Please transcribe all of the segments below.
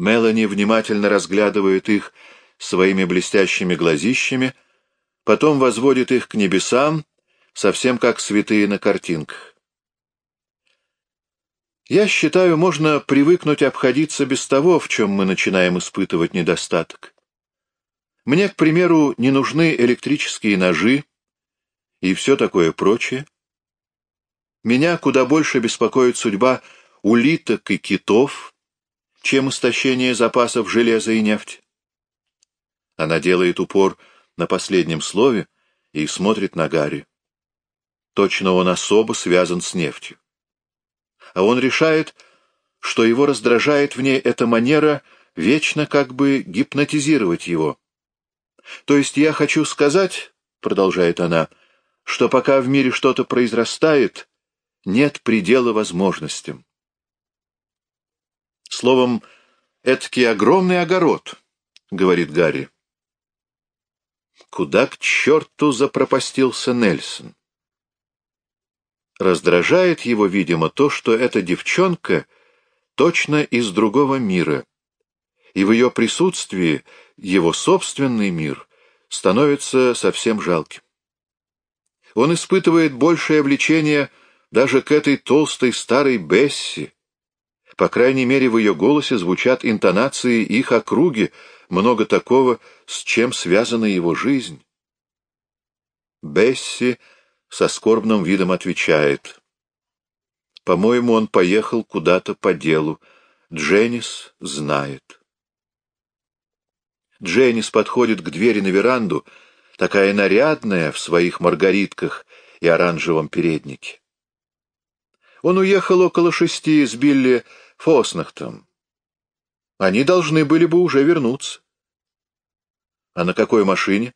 Мелани внимательно разглядывает их своими блестящими глазищами, потом возводит их к небесам, совсем как святые на картинках. Я считаю, можно привыкнуть обходиться без того, в чем мы начинаем испытывать недостаток. Мне, к примеру, не нужны электрические ножи и все такое прочее. Меня куда больше беспокоит судьба улиток и китов, чем истощение запасов железа и нефти. Она делает упор на последнем слове и смотрит на Гарри. Точно он особо связан с нефтью. А он решает, что его раздражает в ней эта манера вечно как бы гипнотизировать его. То есть я хочу сказать, — продолжает она, — что пока в мире что-то произрастает, нет предела возможностям. Словом, этакий огромный огород, — говорит Гарри. Куда к черту запропастился Нельсон? Раздражает его, видимо, то, что эта девчонка точно из другого мира, и в ее присутствии его собственный мир становится совсем жалким. Он испытывает большее влечение даже к этой толстой старой Бесси. По крайней мере, в ее голосе звучат интонации их округи, много такого, с чем связана его жизнь. Бесси со скорбным видом отвечает. По-моему, он поехал куда-то по делу. Дженнис знает. Дженнис подходит к двери на веранду, такая нарядная в своих маргаритках и оранжевом переднике. Он уехал около шести с Билли Фоснахтом. Они должны были бы уже вернуться. А на какой машине?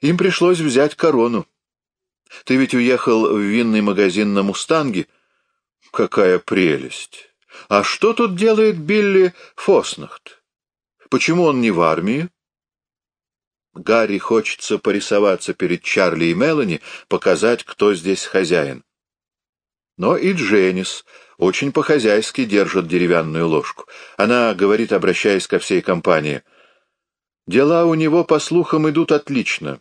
Им пришлось взять корону. Ты ведь уехал в винный магазин на «Мустанге». Какая прелесть! А что тут делает Билли Фоснахт? Почему он не в армии? Гарри хочется порисоваться перед Чарли и Мелани, показать, кто здесь хозяин. Но и Дженнис очень по-хозяйски держит деревянную ложку. Она говорит, обращаясь ко всей компании, «Дела у него, по слухам, идут отлично.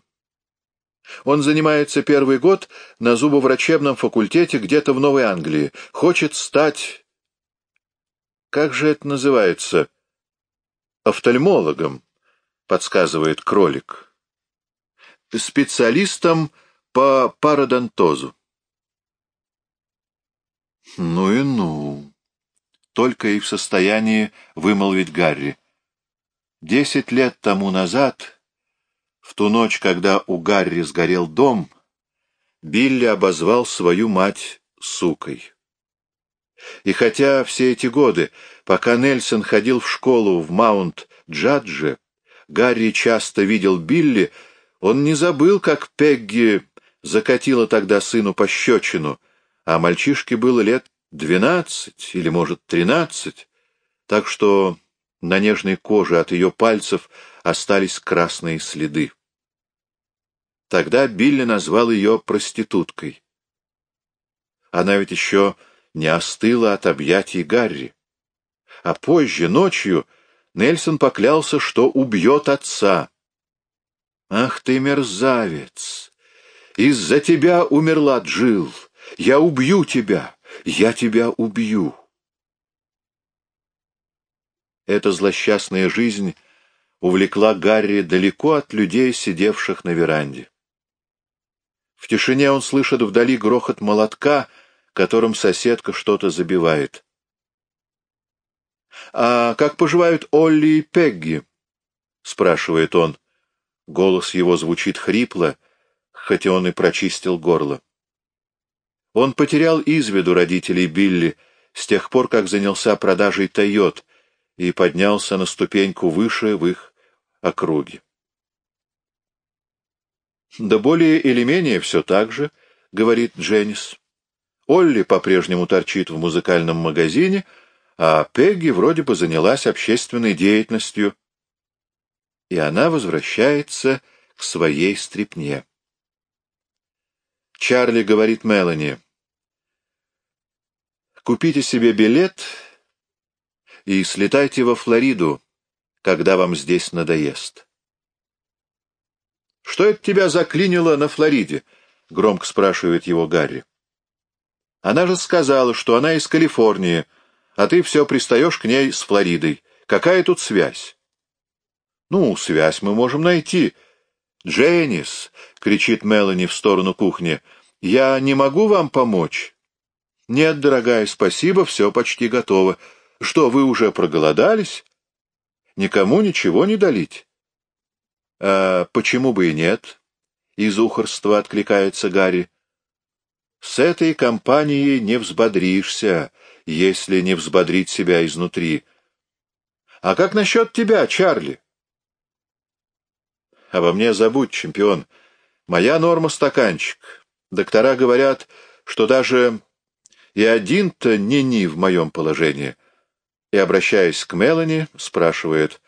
Он занимается первый год на зубоврачебном факультете где-то в Новой Англии. Хочет стать... Как же это называется? Офтальмологом, подсказывает кролик. Специалистом по пародонтозу. Ну и ну. Только и в состоянии вымолвить Гарри. Десять лет тому назад в ту ночь, когда у Гарри сгорел дом, Билли обозвал свою мать сукой. И хотя все эти годы, пока Нельсон ходил в школу в Маунт-Джадже, Гарри часто видел Билли, он не забыл, как Пегги закатила тогда сыну пощечину, а мальчишке было лет двенадцать или, может, тринадцать, так что на нежной коже от ее пальцев остались красные следы. Тогда Билли назвал ее проституткой. Она ведь еще не остыла от объятий Гарри. А позже, ночью, Нельсон поклялся, что убьет отца. «Ах ты, мерзавец! Из-за тебя умерла Джил. Я убью тебя! Я тебя убью!» Эта злосчастная жизнь увлекла Гарри далеко от людей, сидевших на веранде. В тишине он слышит вдали грохот молотка, которым соседка что-то забивает. «А как поживают Олли и Пегги?» — спрашивает он. Голос его звучит хрипло, хотя он и прочистил горло. Он потерял из виду родителей Билли с тех пор, как занялся продажей «Тойот» и поднялся на ступеньку выше в их округе. «Да более или менее все так же», — говорит Дженнис. Олли по-прежнему торчит в музыкальном магазине, а Пегги вроде бы занялась общественной деятельностью. И она возвращается к своей стрипне. Чарли говорит Мелани, «Купите себе билет и слетайте во Флориду, когда вам здесь надоест. «Что это тебя заклинило на Флориде?» — громко спрашивает его Гарри. «Она же сказала, что она из Калифорнии, а ты все пристаешь к ней с Флоридой. Какая тут связь?» «Ну, связь мы можем найти». «Дженнис!» — кричит Мелани в сторону кухни. «Я не могу вам помочь?» «Нет, дорогая, спасибо, все почти готово. Что, вы уже проголодались? Никому ничего не долить?» «А почему бы и нет?» — из ухорства откликается Гарри. «С этой компанией не взбодришься, если не взбодрить себя изнутри. А как насчет тебя, Чарли?» «Обо мне забудь, чемпион. Моя норма — стаканчик. Доктора говорят, что даже и один-то не-ни в моем положении». И, обращаясь к Мелани, спрашивает,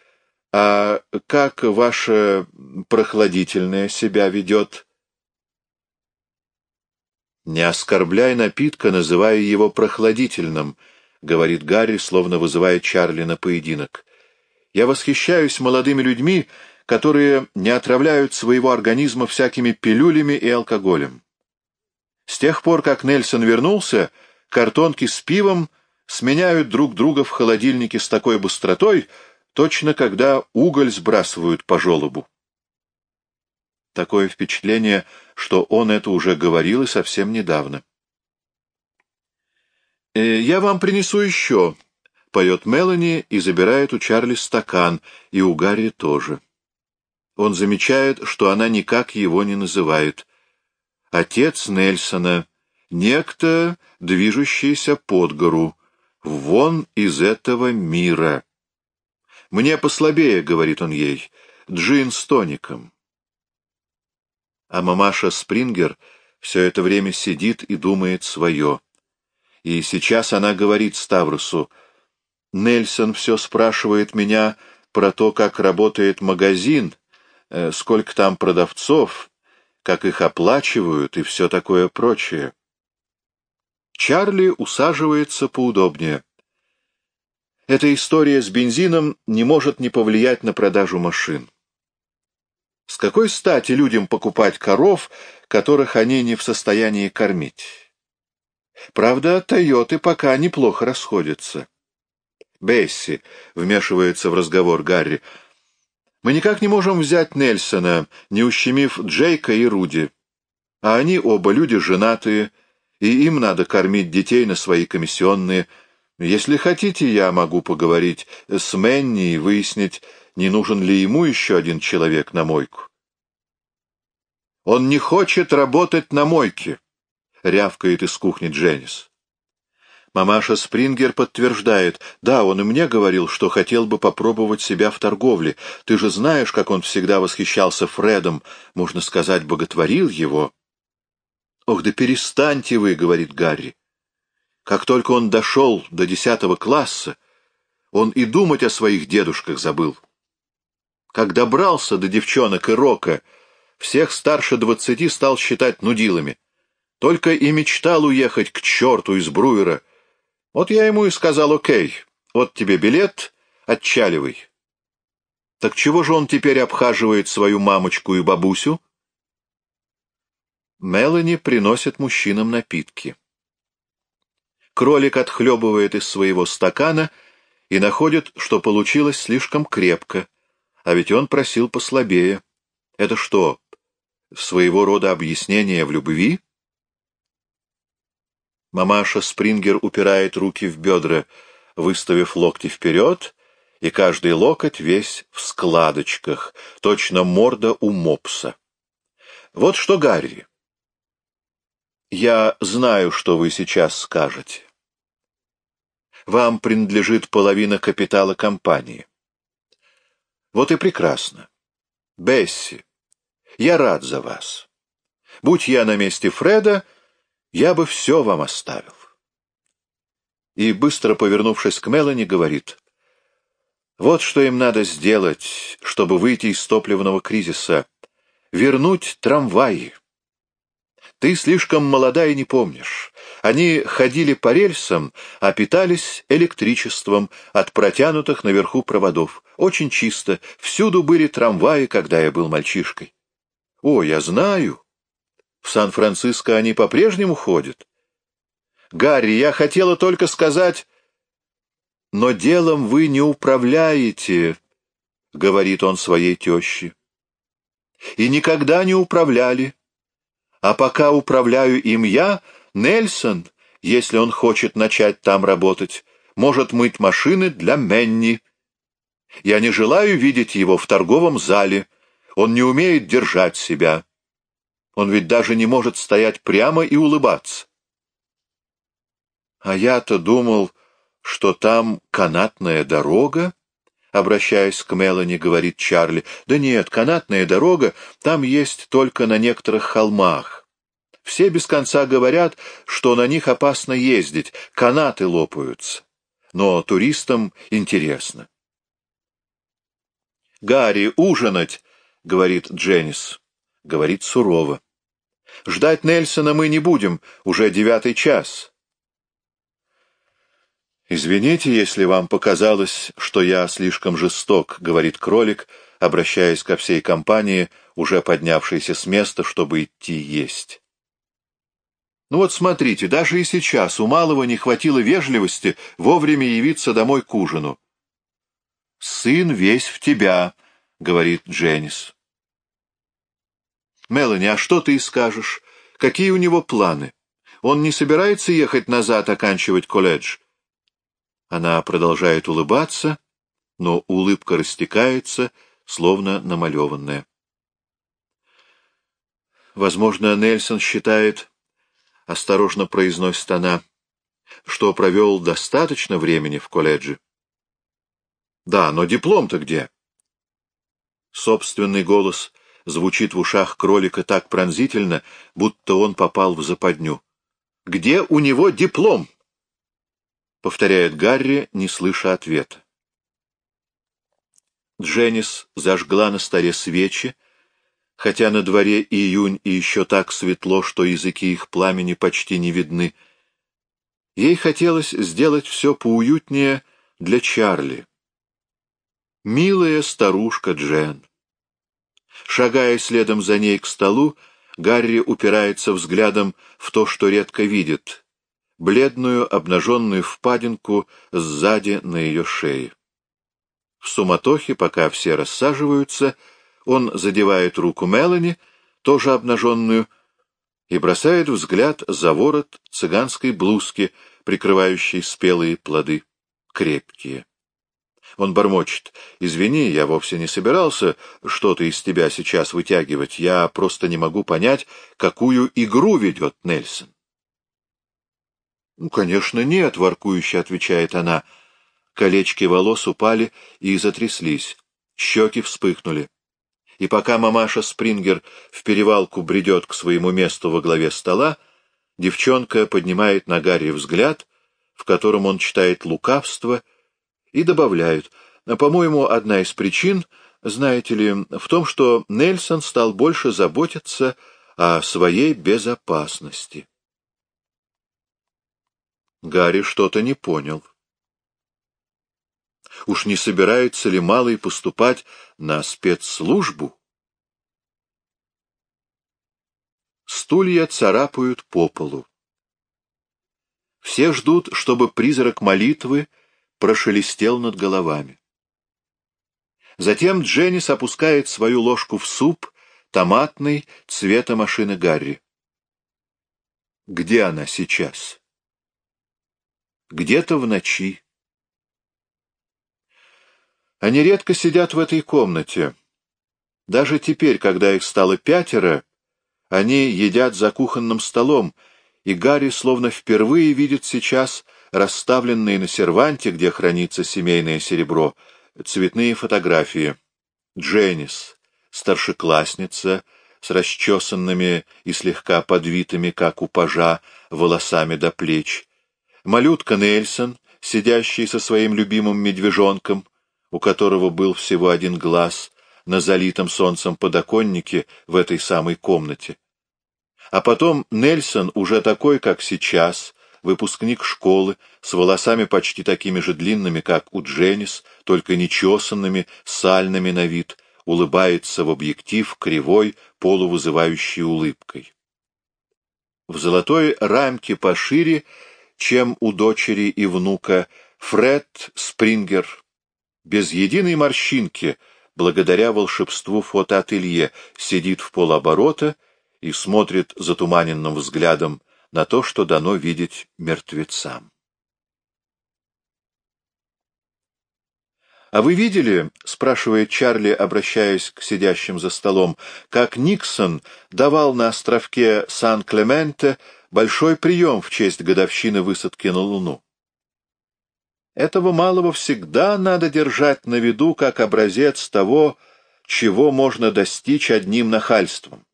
«А как ваше прохладительное себя ведет?» «Не оскорбляй напитка, называя его прохладительным», — говорит Гарри, словно вызывая Чарли на поединок. «Я восхищаюсь молодыми людьми, которые не отравляют своего организма всякими пилюлями и алкоголем. С тех пор, как Нельсон вернулся, картонки с пивом сменяют друг друга в холодильнике с такой быстротой, точно когда уголь сбрасывают по желобу. Такое впечатление, что он это уже говорил и совсем недавно. «Э, «Я вам принесу еще», — поет Мелани и забирает у Чарли стакан, и у Гарри тоже. Он замечает, что она никак его не называет. Отец Нельсона, некто, движущийся под гору, вон из этого мира. «Мне послабее», — говорит он ей, — «джин с тоником». А мамаша Спрингер все это время сидит и думает свое. И сейчас она говорит Ставрусу, «Нельсон все спрашивает меня про то, как работает магазин, э, сколько там продавцов, как их оплачивают и все такое прочее». Чарли усаживается поудобнее. Эта история с бензином не может не повлиять на продажу машин. С какой стати людям покупать коров, которых они не в состоянии кормить? Правда, Тойоты пока неплохо расходятся. Бесси вмешивается в разговор Гарри. Мы никак не можем взять Нельсона, не ущемив Джейка и Руди. А они оба люди женатые, и им надо кормить детей на свои комиссионные если хотите, я могу поговорить с Мэнни и выяснить, не нужен ли ему еще один человек на мойку. «Он не хочет работать на мойке», — рявкает из кухни Дженнис. Мамаша Спрингер подтверждает, да, он и мне говорил, что хотел бы попробовать себя в торговле. Ты же знаешь, как он всегда восхищался Фредом, можно сказать, боготворил его. «Ох, да перестаньте вы», — говорит Гарри. Как только он дошел до десятого класса, он и думать о своих дедушках забыл. Как добрался до девчонок и рока, всех старше двадцати стал считать нудилами. Только и мечтал уехать к черту из Бруера. Вот я ему и сказал, окей, вот тебе билет, отчаливай. Так чего же он теперь обхаживает свою мамочку и бабусю? Мелани приносит мужчинам напитки. Кролик отхлебывает из своего стакана и находит, что получилось слишком крепко, а ведь он просил послабее. Это что, своего рода объяснение в любви? Мамаша Спрингер упирает руки в бедра, выставив локти вперед, и каждый локоть весь в складочках, точно морда у мопса. Вот что, Гарри, я знаю, что вы сейчас скажете. Вам принадлежит половина капитала компании. Вот и прекрасно. Бесси, я рад за вас. Будь я на месте Фреда, я бы все вам оставил. И, быстро повернувшись к Мелани, говорит, вот что им надо сделать, чтобы выйти из топливного кризиса. Вернуть трамваи. Ты слишком молода и не помнишь. Они ходили по рельсам, а питались электричеством от протянутых наверху проводов. Очень чисто. Всюду были трамваи, когда я был мальчишкой. О, я знаю. В Сан-Франциско они по-прежнему ходят. Гарри, я хотела только сказать... Но делом вы не управляете, — говорит он своей теще. И никогда не управляли. А пока управляю им я, Нельсон, если он хочет начать там работать, может мыть машины для Менни. Я не желаю видеть его в торговом зале. Он не умеет держать себя. Он ведь даже не может стоять прямо и улыбаться. А я-то думал, что там канатная дорога, обращаясь к Мелани, говорит Чарли. Да нет, канатная дорога там есть только на некоторых холмах. Все без конца говорят, что на них опасно ездить, канаты лопаются. Но туристам интересно. «Гарри, ужинать!» — говорит Дженнис. Говорит сурово. «Ждать Нельсона мы не будем, уже девятый час». «Извините, если вам показалось, что я слишком жесток», — говорит кролик, обращаясь ко всей компании, уже поднявшейся с места, чтобы идти есть. Ну вот смотрите, даже и сейчас у малого не хватило вежливости вовремя явиться домой к ужину. «Сын весь в тебя», — говорит Дженнис. «Мелани, а что ты скажешь? Какие у него планы? Он не собирается ехать назад оканчивать колледж?» Она продолжает улыбаться, но улыбка растекается, словно намалеванная. Возможно, Нельсон считает, — осторожно произносит она, — что провел достаточно времени в колледже. Да, но диплом-то где? Собственный голос звучит в ушах кролика так пронзительно, будто он попал в западню. Где у него диплом? повторяет Гарри, не слыша ответа. Дженнис зажгла на столе свечи, хотя на дворе июнь и еще так светло, что языки их пламени почти не видны. Ей хотелось сделать все поуютнее для Чарли. Милая старушка Джен. Шагая следом за ней к столу, Гарри упирается взглядом в то, что редко видит бледную обнаженную впадинку сзади на ее шее. В суматохе, пока все рассаживаются, он задевает руку Мелани, тоже обнаженную, и бросает взгляд за ворот цыганской блузки, прикрывающей спелые плоды, крепкие. Он бормочет. «Извини, я вовсе не собирался что-то из тебя сейчас вытягивать. Я просто не могу понять, какую игру ведет Нельсон». «Ну, конечно, нет», — воркующе отвечает она. Колечки волос упали и затряслись, щеки вспыхнули. И пока мамаша Спрингер в перевалку бредет к своему месту во главе стола, девчонка поднимает на Гарри взгляд, в котором он читает лукавство, и добавляет, по-моему, одна из причин, знаете ли, в том, что Нельсон стал больше заботиться о своей безопасности. Гарри что-то не понял. Уж не собирается ли Малый поступать на спецслужбу? Стулья царапают по полу. Все ждут, чтобы призрак молитвы прошелестел над головами. Затем Дженнис опускает свою ложку в суп, томатный, цвета машины Гарри. Где она сейчас? где-то в ночи. Они редко сидят в этой комнате. Даже теперь, когда их стало пятеро, они едят за кухонным столом, и Гарри словно впервые видит сейчас расставленные на серванте, где хранится семейное серебро, цветные фотографии. Дженнис, старшеклассница, с расчесанными и слегка подвитыми, как у пажа, волосами до плеч, Малютка Нельсон, сидящий со своим любимым медвежонком, у которого был всего один глаз, на залитом солнцем подоконнике в этой самой комнате. А потом Нельсон, уже такой, как сейчас, выпускник школы, с волосами почти такими же длинными, как у Дженнис, только нечесанными, сальными на вид, улыбается в объектив кривой, полувызывающей улыбкой. В золотой рамке пошире, чем у дочери и внука, Фред Спрингер, без единой морщинки, благодаря волшебству фотоателье, сидит в полоборота и смотрит затуманенным взглядом на то, что дано видеть мертвецам. «А вы видели, — спрашивает Чарли, обращаясь к сидящим за столом, — как Никсон давал на островке Сан-Клементе большой прием в честь годовщины высадки на Луну? Этого малого всегда надо держать на виду как образец того, чего можно достичь одним нахальством.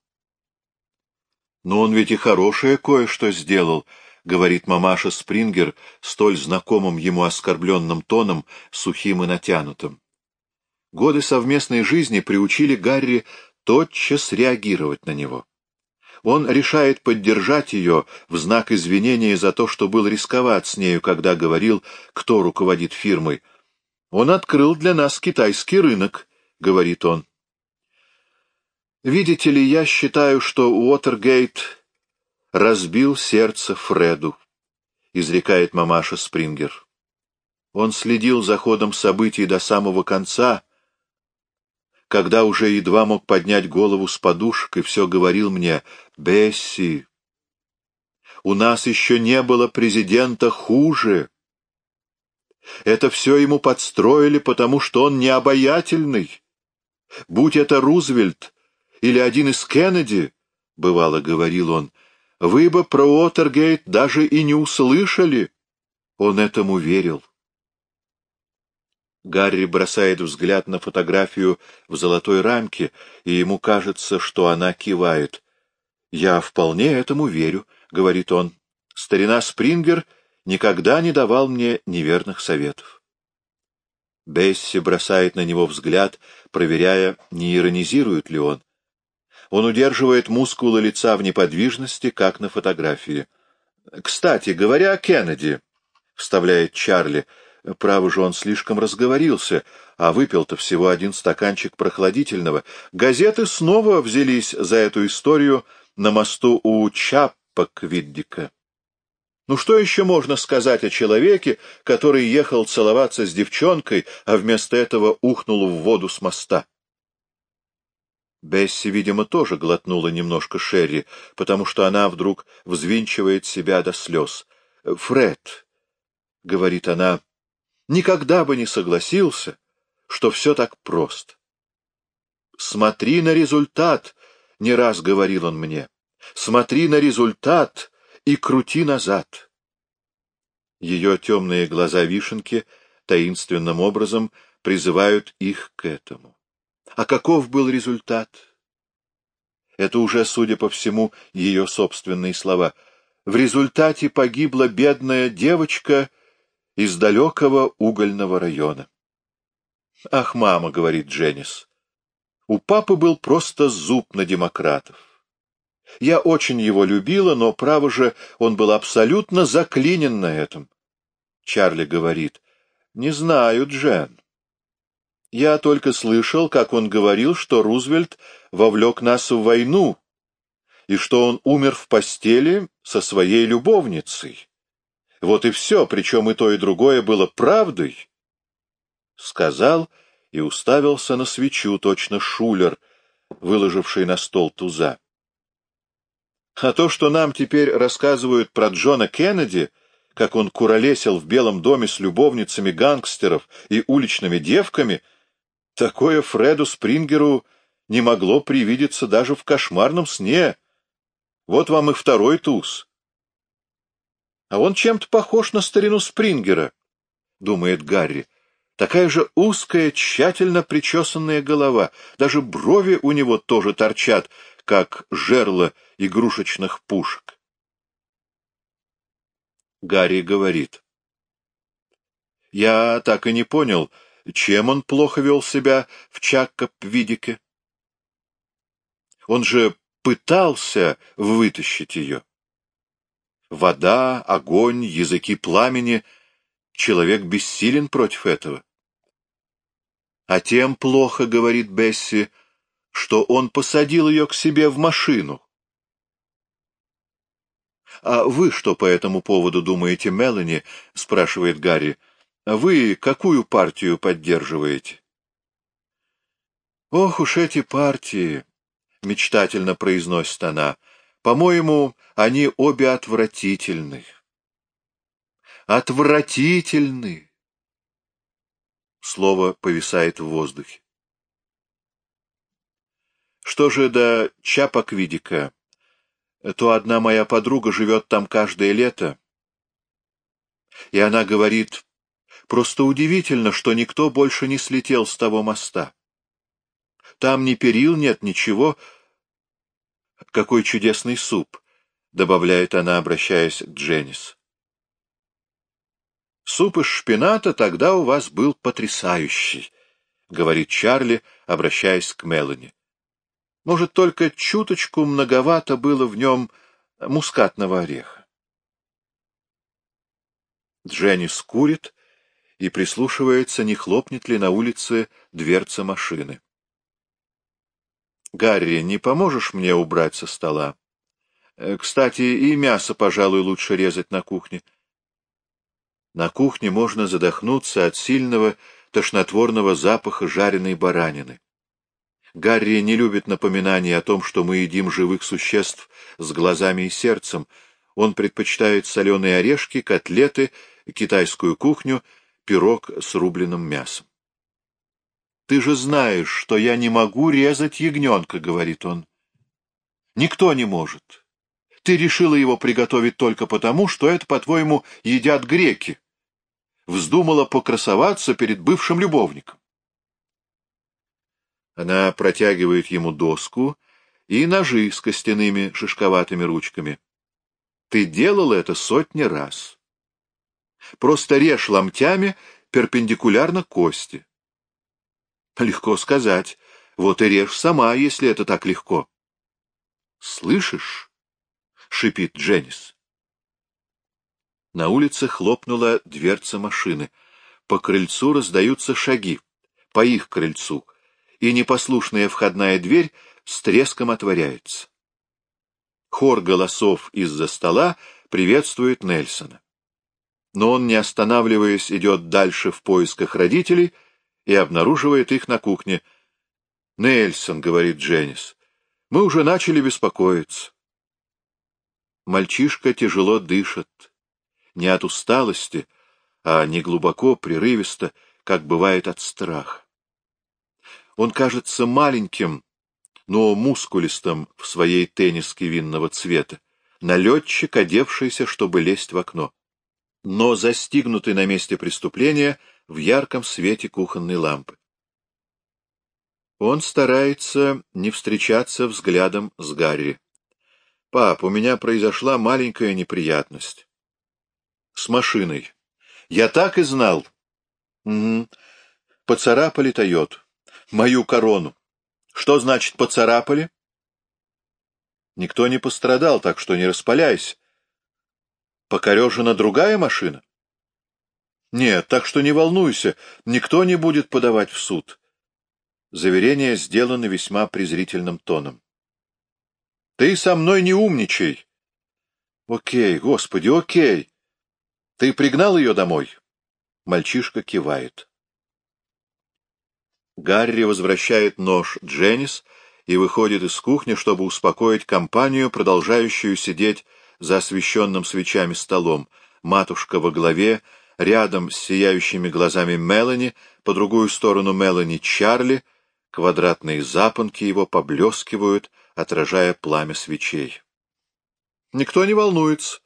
Но он ведь и хорошее кое-что сделал, — говорит мамаша Спрингер столь знакомым ему оскорбленным тоном, сухим и натянутым. Годы совместной жизни приучили Гарри тотчас реагировать на него. Он решает поддержать ее в знак извинения за то, что был рисковать с нею, когда говорил, кто руководит фирмой. «Он открыл для нас китайский рынок», — говорит он. «Видите ли, я считаю, что Уотергейт разбил сердце Фреду», — изрекает мамаша Спрингер. Он следил за ходом событий до самого конца, когда уже едва мог поднять голову с подушек и все говорил мне «Бесси, у нас еще не было президента хуже». Это все ему подстроили, потому что он необаятельный. Будь это Рузвельт или один из Кеннеди, — бывало говорил он, вы бы про Уотергейт даже и не услышали. Он этому верил. Гарри бросает взгляд на фотографию в золотой рамке, и ему кажется, что она кивает. «Я вполне этому верю», — говорит он. «Старина Спрингер никогда не давал мне неверных советов». Бесси бросает на него взгляд, проверяя, не иронизирует ли он. Он удерживает мускулы лица в неподвижности, как на фотографии. «Кстати, говоря о Кеннеди», — вставляет Чарли, — право же он слишком разговорился, а выпил-то всего один стаканчик прохладительного. Газеты снова взялись за эту историю на мосту у Чаппаквиддика. Ну что еще можно сказать о человеке, который ехал целоваться с девчонкой, а вместо этого ухнул в воду с моста? Бесси, видимо, тоже глотнула немножко Шерри, потому что она вдруг взвинчивает себя до слез. «Фред», — говорит она, — «никогда бы не согласился, что все так просто». «Смотри на результат», — не раз говорил он мне, — «смотри на результат и крути назад». Ее темные глаза вишенки таинственным образом призывают их к этому. А каков был результат? Это уже, судя по всему, ее собственные слова. В результате погибла бедная девочка из далекого угольного района. «Ах, мама», — говорит Дженнис, — «у папы был просто зуб на демократов. Я очень его любила, но, право же, он был абсолютно заклинен на этом». Чарли говорит, «Не знаю, Джен. Я только слышал, как он говорил, что Рузвельт вовлек нас в войну, и что он умер в постели со своей любовницей. Вот и все, причем и то, и другое было правдой. Сказал и уставился на свечу, точно шулер, выложивший на стол туза. А то, что нам теперь рассказывают про Джона Кеннеди, как он куролесил в Белом доме с любовницами гангстеров и уличными девками — Такое Фреду Спрингеру не могло привидеться даже в кошмарном сне. Вот вам и второй туз. А он чем-то похож на старину Спрингера, — думает Гарри. Такая же узкая, тщательно причесанная голова. Даже брови у него тоже торчат, как жерла игрушечных пушек. Гарри говорит. Я так и не понял, — чем он плохо вел себя в Чаккопвидике? Он же пытался вытащить ее. Вода, огонь, языки пламени — человек бессилен против этого. А тем плохо, — говорит Бесси, — что он посадил ее к себе в машину. — А вы что по этому поводу думаете, Мелани? — спрашивает Гарри. — Вы какую партию поддерживаете? — Ох уж эти партии! — мечтательно произносит она. — По-моему, они обе отвратительны. Отвратительны! Слово повисает в воздухе. Что же до Чапоквидика, то одна моя подруга живет там каждое лето, и она говорит, просто удивительно, что никто больше не слетел с того моста. Там ни перил нет, ничего. Какой чудесный суп, — добавляет она, обращаясь к Дженнис. Суп из шпината тогда у вас был потрясающий, — говорит Чарли, обращаясь к Мелани. Может, только чуточку многовато было в нем мускатного ореха. Дженнис курит и прислушивается, не хлопнет ли на улице дверца машины. «Гарри, не поможешь мне убрать со стола? Э, кстати, и мясо, пожалуй, лучше резать на кухне». На кухне можно задохнуться от сильного тошнотворного запаха жареной баранины. Гарри не любит напоминаний о том, что мы едим живых существ с глазами и сердцем. Он предпочитает соленые орешки, котлеты, китайскую кухню, пирог с рубленым мясом. «Ты же знаешь, что я не могу резать ягненка», — говорит он. «Никто не может. Ты решила его приготовить только потому, что это, по-твоему, едят греки. Вздумала покрасоваться перед бывшим любовником». Она протягивает ему доску и ножи с костяными шишковатыми ручками. Ты делал это сотни раз. Просто режь ломтями перпендикулярно кости. Легко сказать. Вот и режь сама, если это так легко. Слышишь? — шипит Дженнис. На улице хлопнула дверца машины. По крыльцу раздаются шаги. По их крыльцу. И непослушная входная дверь с треском отворяется. Хор голосов из-за стола приветствует Нельсона. Но он, не останавливаясь, идет дальше в поисках родителей — и обнаруживает их на кухне. «Нельсон», — говорит Дженнис, — «мы уже начали беспокоиться». Мальчишка тяжело дышит. Не от усталости, а не глубоко, прерывисто, как бывает от страха. Он кажется маленьким, но мускулистым в своей тенниске винного цвета, налетчик, одевшийся, чтобы лезть в окно. Но застигнутый на месте преступления — в ярком свете кухонной лампы. Он старается не встречаться взглядом с Гарри. «Пап, у меня произошла маленькая неприятность. С машиной. Я так и знал. Угу. Поцарапали Тойоту. Мою корону. Что значит поцарапали? Никто не пострадал, так что не распаляйся. Покорежена другая машина? Нет, так что не волнуйся, никто не будет подавать в суд. Заверение сделано весьма презрительным тоном. Ты со мной не умничай. Окей, господи, окей. Ты пригнал ее домой? Мальчишка кивает. Гарри возвращает нож Дженнис и выходит из кухни, чтобы успокоить компанию, продолжающую сидеть за освещенным свечами столом. Матушка во главе, Рядом с сияющими глазами Мелани, по другую сторону Мелани Чарли, квадратные запонки его поблескивают, отражая пламя свечей. Никто не волнуется.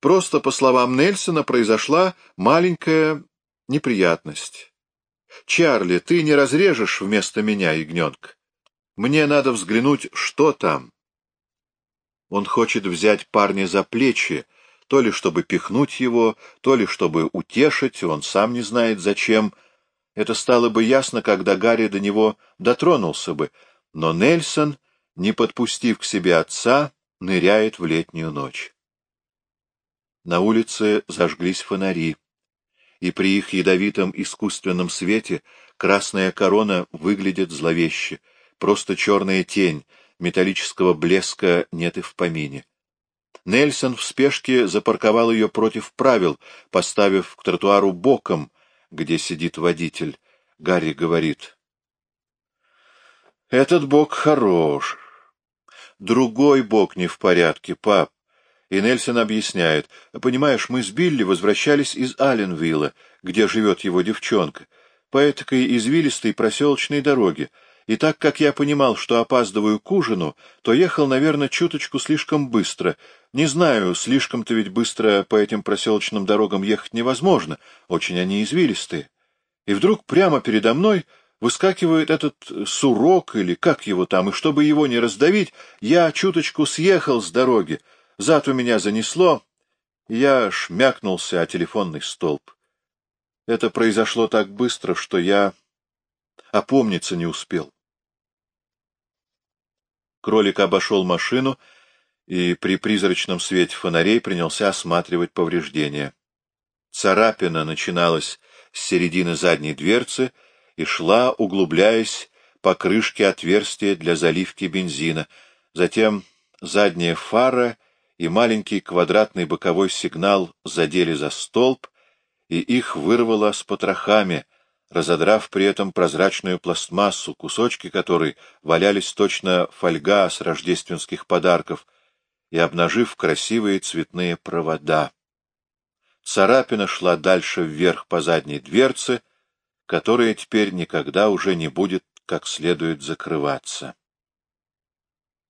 Просто, по словам Нельсона, произошла маленькая неприятность. Чарли, ты не разрежешь вместо меня ягненка. Мне надо взглянуть, что там. Он хочет взять парня за плечи, то ли чтобы пихнуть его, то ли чтобы утешить, он сам не знает зачем. Это стало бы ясно, когда Гарри до него дотронулся бы, но Нельсон не подпустив к себе отца, ныряет в летнюю ночь. На улице зажглись фонари, и при их ядовитом искусственном свете красная корона выглядит зловеще, просто черная тень, металлического блеска нет и в помине. Нельсон в спешке запарковал ее против правил, поставив к тротуару боком, где сидит водитель. Гарри говорит. «Этот бок хорош. Другой бок не в порядке, пап. И Нельсон объясняет. Понимаешь, мы с Билли возвращались из Алленвилла, где живет его девчонка, по этакой извилистой проселочной дороге. И так как я понимал, что опаздываю к ужину, то ехал, наверное, чуточку слишком быстро. Не знаю, слишком-то ведь быстро по этим проселочным дорогам ехать невозможно, очень они извилистые. И вдруг прямо передо мной выскакивает этот сурок или как его там, и чтобы его не раздавить, я чуточку съехал с дороги, Зад у меня занесло, я шмякнулся о телефонный столб. Это произошло так быстро, что я опомниться не успел. Кролик обошел машину и при призрачном свете фонарей принялся осматривать повреждения. Царапина начиналась с середины задней дверцы и шла, углубляясь по крышке отверстия для заливки бензина. Затем задняя фара — и маленький квадратный боковой сигнал задели за столб, и их вырвало с потрохами, разодрав при этом прозрачную пластмассу, кусочки которой валялись точно фольга с рождественских подарков, и обнажив красивые цветные провода. Царапина шла дальше вверх по задней дверце, которая теперь никогда уже не будет как следует закрываться.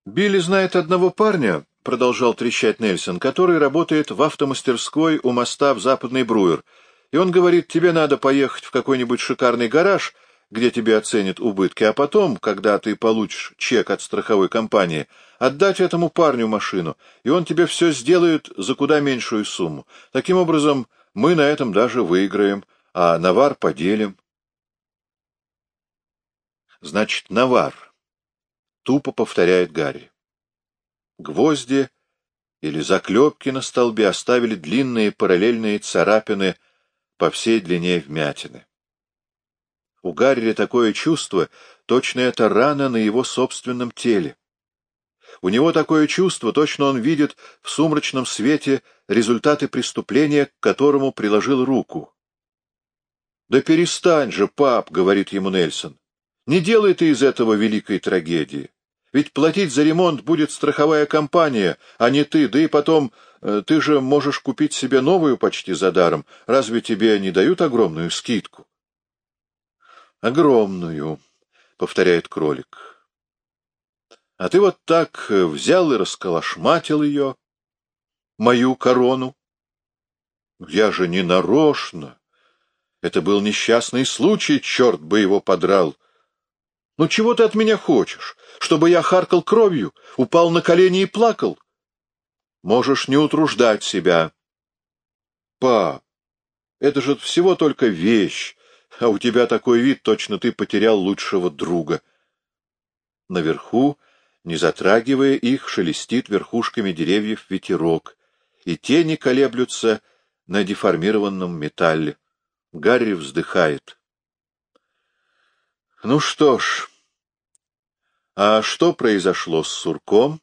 Билли знает одного парня, — продолжал трещать Нельсон, — который работает в автомастерской у моста в Западный Бруер. И он говорит, тебе надо поехать в какой-нибудь шикарный гараж, где тебе оценят убытки, а потом, когда ты получишь чек от страховой компании, отдать этому парню машину, и он тебе все сделает за куда меньшую сумму. Таким образом, мы на этом даже выиграем, а навар поделим. Значит, навар. Тупо повторяет Гарри. Гвозди или заклепки на столбе оставили длинные параллельные царапины по всей длине вмятины. У Гарри такое чувство, точно это рана на его собственном теле. У него такое чувство, точно он видит в сумрачном свете результаты преступления, к которому приложил руку. «Да перестань же, пап», — говорит ему Нельсон, — «не делай ты из этого великой трагедии. Ведь платить за ремонт будет страховая компания, а не ты, да и потом э, ты же можешь купить себе новую почти за даром. Разве тебе не дают огромную скидку? — Огромную, — повторяет кролик. — А ты вот так э, взял и расколошматил ее, мою корону. Я же не нарочно. Это был несчастный случай, черт бы его подрал. Ну чего ты от меня хочешь? Чтобы я харкал кровью, упал на колени и плакал? Можешь не утруждать себя. Па, это же всего только вещь, а у тебя такой вид, точно ты потерял лучшего друга. Наверху, не затрагивая их, шелестит верхушками деревьев ветерок, и тени колеблются на деформированном металле. Гарри вздыхает. Ну что ж, а что произошло с сурком?